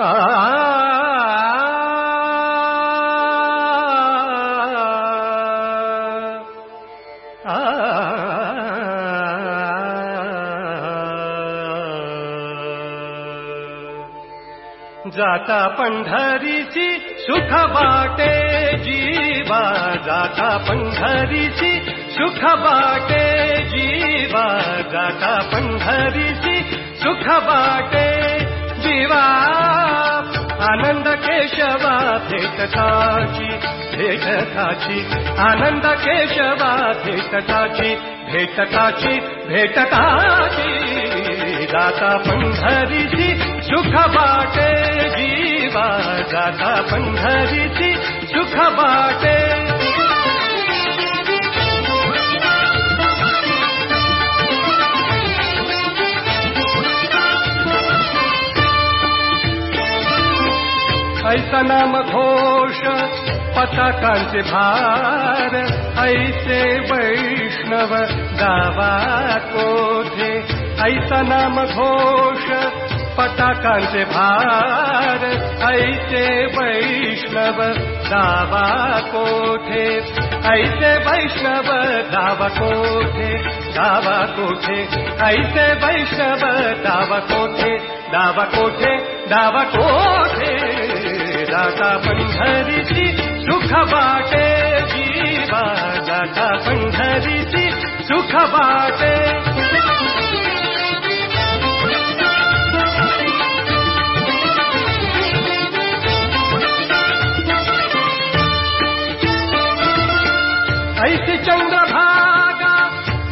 जाता पंढरीची सुख बाटे जीवा। जाता पंढरीची सुख बाटे जीवा। जाता पंढरीची सुख बाटे जीवा। भेटताची भेटताची आनंद केशवा भेटताची भेटताची भेटताची दाता पंढरीची सुख बाटे जीवा दाता पंढरीची सुख बाटे ऐसा नाम घोष पताकांचे भार, ऐसे वैष्णव दावा को थे। ऐसा नाम घोष पताकांचे भार, ऐसे वैष्णव दावा कोठे ऐसे वैष्णव दावा को थे, दावा को कोठे ऐसे वैष्णव दावा को थे, दावा कोठे दावा कोठे दाता पंढरीची सुख बाटे जीवा दाता पंढरीची सुख बाटे। ऐसी चंद्रभागा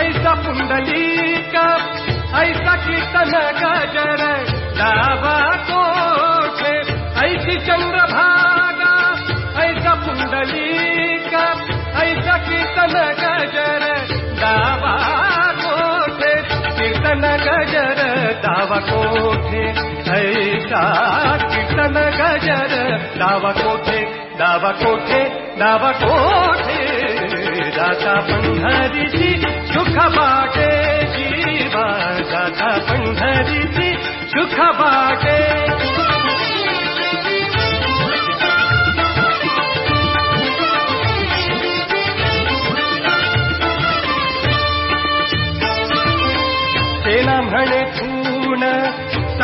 ऐसा पुंडलीक ऐसा कीर्तन गजर गजर दावा कोठे? ऐसा कीर्तन गजर दावा कोठे? दावा कोठे दावा कोठे दाता पंढरीची सुख बाटे जीवा दाता पंढरीची सुख बाटे।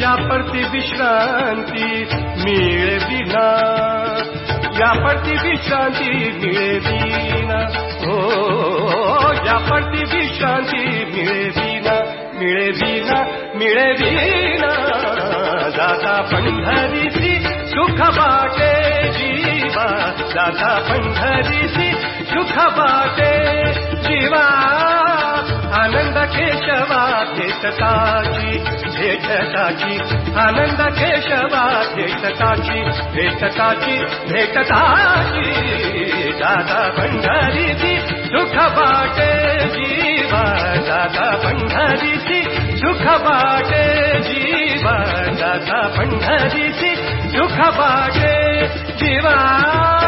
या पडती विश्रांति मिळे दिना या पडती विश्रांति मिळे दिना हो या पडती विश्रांती मिळे दिना मिळे दिना मिळे दिना दादा पंढरीची सुख बाटे जीवा। दादा पंढरीची सुख बाटे जीवा। आनंद केशवा भेटताची भेटताची आनंद केशवा भेटताची भेटताची भेटताची. दादा पंढरीची सुख बाटे जीवा, दादा पंढरीची सुख बाटे जीवा, दादा पंढरीची सुख बाटे जीवा.